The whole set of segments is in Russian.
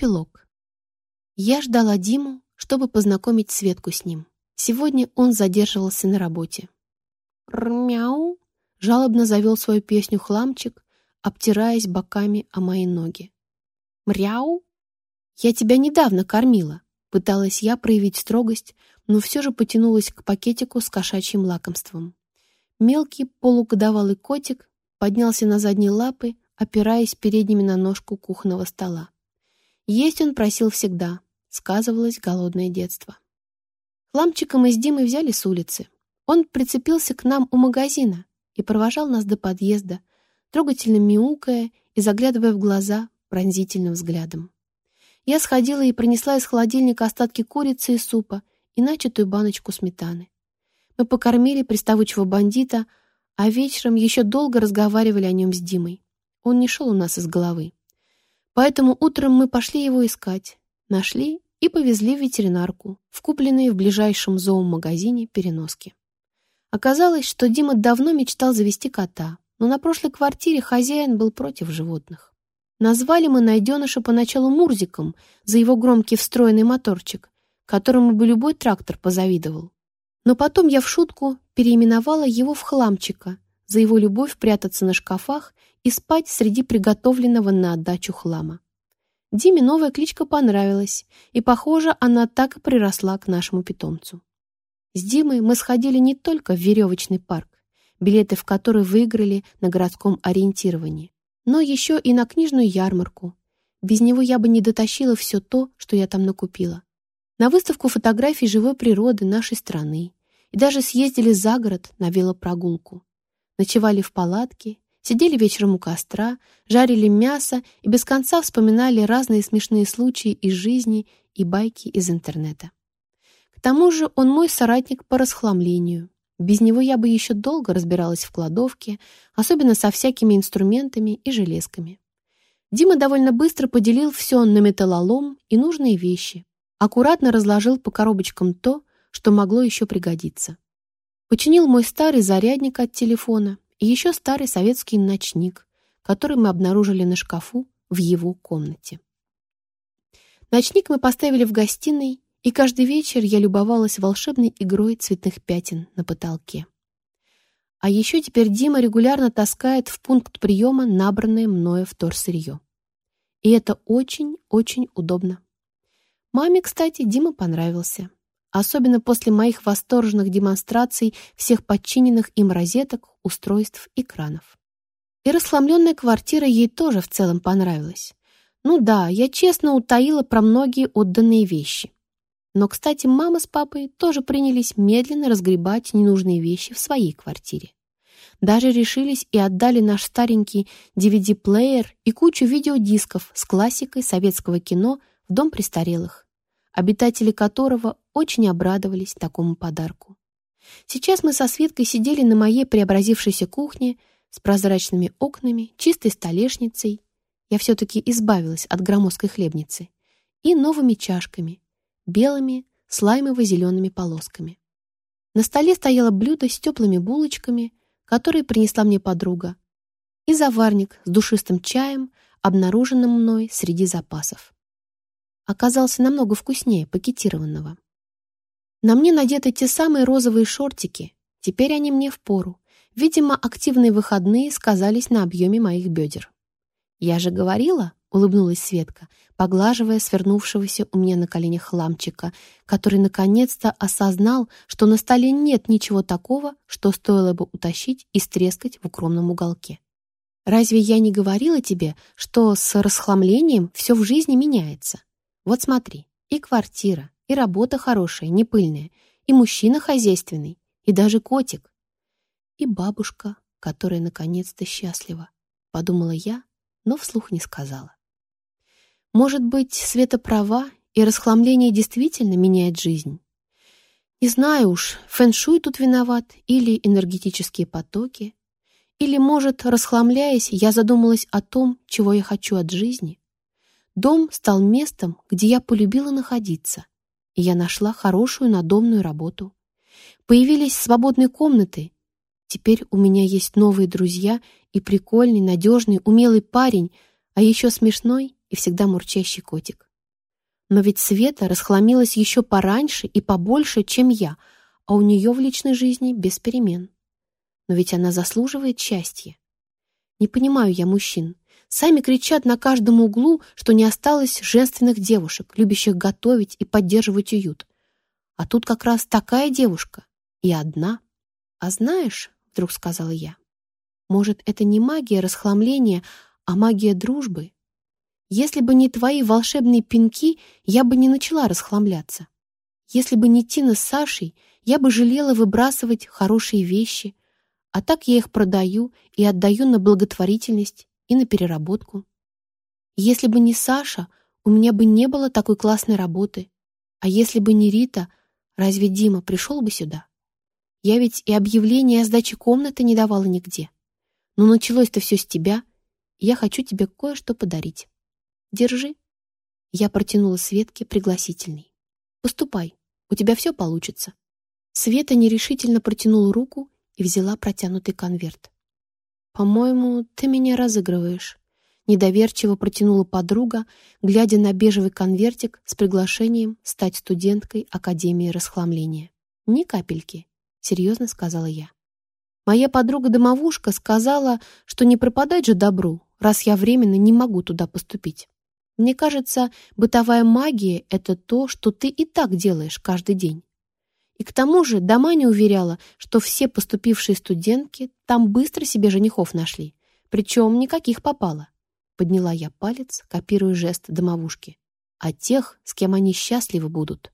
Эпилог. Я ждала Диму, чтобы познакомить Светку с ним. Сегодня он задерживался на работе. «Мяу!» — жалобно завел свою песню хламчик, обтираясь боками о мои ноги. «Мряу!» «Я тебя недавно кормила!» Пыталась я проявить строгость, но все же потянулась к пакетику с кошачьим лакомством. Мелкий полугодовалый котик поднялся на задние лапы, опираясь передними на ножку кухонного стола. Есть он просил всегда, сказывалось голодное детство. Хламчика мы с Димой взяли с улицы. Он прицепился к нам у магазина и провожал нас до подъезда, трогательно мяукая и заглядывая в глаза пронзительным взглядом. Я сходила и принесла из холодильника остатки курицы и супа и начатую баночку сметаны. Мы покормили приставучего бандита, а вечером еще долго разговаривали о нем с Димой. Он не шел у нас из головы. Поэтому утром мы пошли его искать, нашли и повезли в ветеринарку, в купленные в ближайшем зоомагазине переноски. Оказалось, что Дима давно мечтал завести кота, но на прошлой квартире хозяин был против животных. Назвали мы найденыша поначалу Мурзиком за его громкий встроенный моторчик, которому бы любой трактор позавидовал. Но потом я в шутку переименовала его в Хламчика за его любовь прятаться на шкафах и спать среди приготовленного на отдачу хлама. Диме новая кличка понравилась, и, похоже, она так и приросла к нашему питомцу. С Димой мы сходили не только в веревочный парк, билеты в который выиграли на городском ориентировании, но еще и на книжную ярмарку. Без него я бы не дотащила все то, что я там накупила. На выставку фотографий живой природы нашей страны. И даже съездили за город на велопрогулку. Ночевали в палатке, Сидели вечером у костра, жарили мясо и без конца вспоминали разные смешные случаи из жизни и байки из интернета. К тому же он мой соратник по расхламлению. Без него я бы еще долго разбиралась в кладовке, особенно со всякими инструментами и железками. Дима довольно быстро поделил все на металлолом и нужные вещи. Аккуратно разложил по коробочкам то, что могло еще пригодиться. Починил мой старый зарядник от телефона и еще старый советский ночник, который мы обнаружили на шкафу в его комнате. Ночник мы поставили в гостиной, и каждый вечер я любовалась волшебной игрой цветных пятен на потолке. А еще теперь Дима регулярно таскает в пункт приема набранное мною вторсырье. И это очень-очень удобно. Маме, кстати, Дима понравился особенно после моих восторженных демонстраций всех подчиненных им розеток, устройств и кранов. И расхламленная квартира ей тоже в целом понравилась. Ну да, я честно утаила про многие отданные вещи. Но, кстати, мама с папой тоже принялись медленно разгребать ненужные вещи в своей квартире. Даже решились и отдали наш старенький DVD-плеер и кучу видеодисков с классикой советского кино в дом престарелых, обитатели которого очень обрадовались такому подарку. Сейчас мы со Светкой сидели на моей преобразившейся кухне с прозрачными окнами, чистой столешницей, я все-таки избавилась от громоздкой хлебницы, и новыми чашками, белыми слаймово-зелеными полосками. На столе стояло блюдо с теплыми булочками, которые принесла мне подруга, и заварник с душистым чаем, обнаруженным мной среди запасов. Оказался намного вкуснее пакетированного. На мне надеты те самые розовые шортики. Теперь они мне в пору. Видимо, активные выходные сказались на объеме моих бедер. «Я же говорила», — улыбнулась Светка, поглаживая свернувшегося у меня на коленях хламчика, который наконец-то осознал, что на столе нет ничего такого, что стоило бы утащить и стрескать в укромном уголке. «Разве я не говорила тебе, что с расхламлением все в жизни меняется? Вот смотри, и квартира, и работа хорошая, не пыльная, и мужчина хозяйственный, и даже котик. И бабушка, которая наконец-то счастлива, подумала я, но вслух не сказала. Может быть, Света права, и расхламление действительно меняет жизнь? Не знаю уж, фэншуй тут виноват, или энергетические потоки, или, может, расхламляясь, я задумалась о том, чего я хочу от жизни. Дом стал местом, где я полюбила находиться, я нашла хорошую надомную работу. Появились свободные комнаты. Теперь у меня есть новые друзья и прикольный, надежный, умелый парень, а еще смешной и всегда мурчащий котик. Но ведь Света расхламилась еще пораньше и побольше, чем я, а у нее в личной жизни без перемен. Но ведь она заслуживает счастья. Не понимаю я мужчин. Сами кричат на каждом углу, что не осталось женственных девушек, любящих готовить и поддерживать уют. А тут как раз такая девушка. И одна. А знаешь, вдруг сказала я, может, это не магия расхламления, а магия дружбы? Если бы не твои волшебные пинки, я бы не начала расхламляться. Если бы не Тина с Сашей, я бы жалела выбрасывать хорошие вещи, а так я их продаю и отдаю на благотворительность и на переработку. Если бы не Саша, у меня бы не было такой классной работы. А если бы не Рита, разве Дима пришел бы сюда? Я ведь и объявление о сдаче комнаты не давала нигде. Но началось-то все с тебя, и я хочу тебе кое-что подарить. Держи. Я протянула Светке пригласительный. Поступай, у тебя все получится. Света нерешительно протянула руку и взяла протянутый конверт. «По-моему, ты меня разыгрываешь», — недоверчиво протянула подруга, глядя на бежевый конвертик с приглашением стать студенткой Академии расхламления. «Ни капельки», — серьезно сказала я. Моя подруга-домовушка сказала, что не пропадать же добру, раз я временно не могу туда поступить. Мне кажется, бытовая магия — это то, что ты и так делаешь каждый день. И к тому же Дамани уверяла, что все поступившие студентки там быстро себе женихов нашли. Причем никаких попало. Подняла я палец, копируя жест домовушки. А тех, с кем они счастливы будут.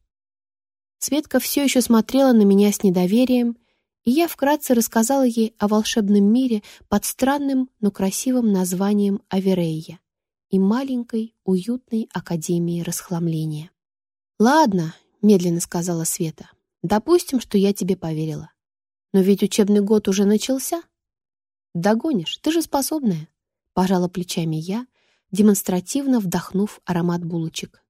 Светка все еще смотрела на меня с недоверием, и я вкратце рассказала ей о волшебном мире под странным, но красивым названием Аверея и маленькой, уютной академии расхламления. «Ладно», — медленно сказала Света, Допустим, что я тебе поверила. Но ведь учебный год уже начался. Догонишь, ты же способная. Пожала плечами я, демонстративно вдохнув аромат булочек.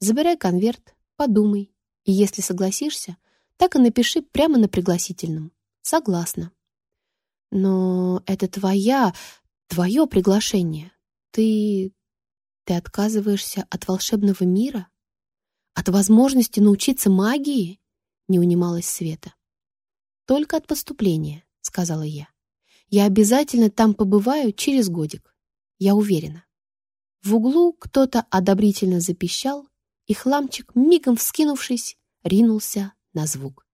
Забирай конверт, подумай, и если согласишься, так и напиши прямо на пригласительном. Согласна. Но это твоя, твое приглашение. Ты... ты отказываешься от волшебного мира? От возможности научиться магии? Не унималась Света. «Только от поступления», — сказала я. «Я обязательно там побываю через годик. Я уверена». В углу кто-то одобрительно запищал, и хламчик, мигом вскинувшись, ринулся на звук.